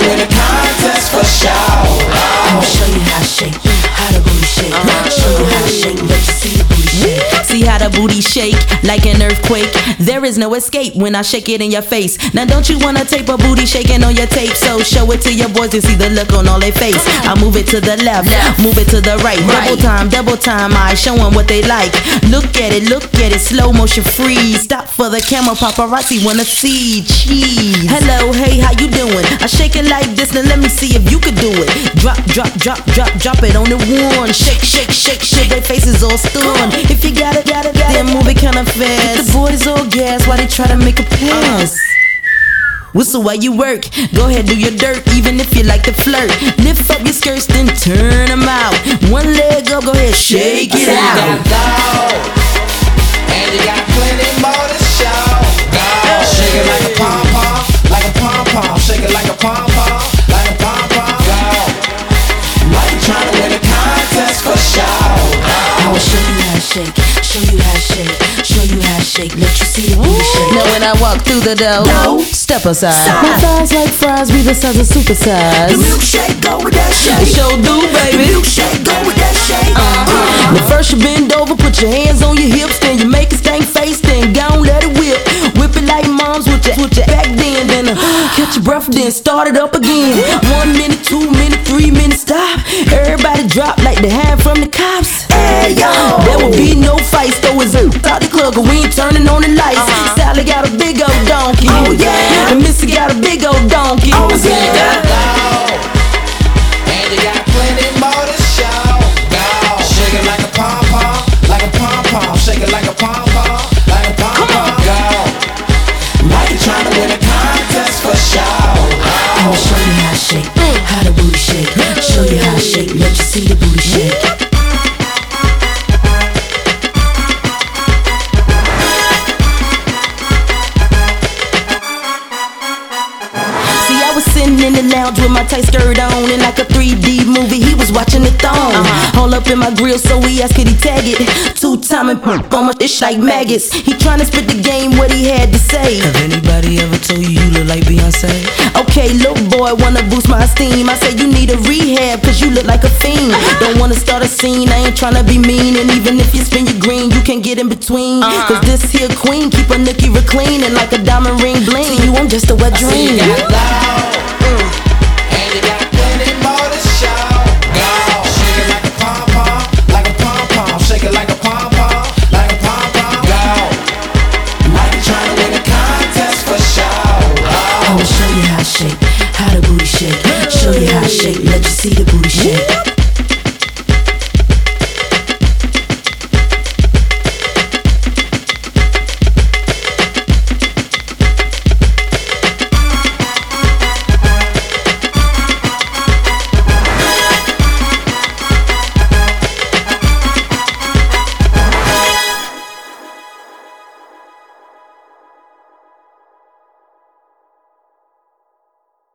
win a contest for sure. I'ma show you how to shake, how to booty shake. Uh-huh. Show you how to shake, let you see the booty shake. See how the booty shake like an earthquake. There is no escape when I shake it in your face. Now don't you wanna tape a booty shaking on your tape? So show it to your boys and see the look on all their face. I move it to the left, move it to the right. Double time, double time. I show 'em what they like. Look at it, look at it, slow motion freeze. Stop for the camera, paparazzi wanna see cheese. Hello, hey, how you doing? This, let me see if you could do it. Drop, drop, drop, drop, drop it on the one. Shake, shake, shake, shake. Their faces all stunned. If you got it, got it, got it, then move it kinda fast. The boys all gas why they try to make a pass. Whistle while you work. Go ahead, do your dirt, even if you like to flirt. Lift up your skirts, then turn them out. One leg up, go ahead, shake it said you got out. and you got plenty more to show. Go, shake it like a pom pom, like a pom pom, shake it like a pom pom, shake, show you how to shake, show you how to shake, let you see the booty shake. Now when I walk through the door, step aside. My thighs like fries, be the size of super size. milkshake go with that It sure do, baby. Milkshake go with that shake. Uh-huh. But first you bend over, put your hands on your hips, then you make a stank face, then catch your breath, then start it up again. One minute, two minute, three minutes, stop. Everybody drop like they hide from the cops. Hey yo, there will be no fights, though it's out the club, 'cause we ain't turning on the lights. Uh-huh. Sally got a big old donkey. Oh yeah, and Missy got a big old donkey. Oh got shake, how to booty shake, show you how to shake, let you see the booty shake. See, I was sitting in the lounge with my tight skirt on, and like a 3D movie, he was watching the thong. Uh-huh. All up in my grill, so he asked, could he tag it? Two time and pump on my ish like maggots. He tryna spit the game, what he had to say. Have anybody ever told you you look like Beyonce? Okay, little boy, wanna boost my esteem. I said, you need a rehab, cause you look like a fiend. Don't wanna start a scene, I ain't tryna be mean. And even if you spin your green, you can't get in between. Uh-huh. Cause this here queen keep a nookie clean and like a diamond ring bling. To you, I'm just a wet dream. How booty shake, show you how to shake, let you see the booty shake.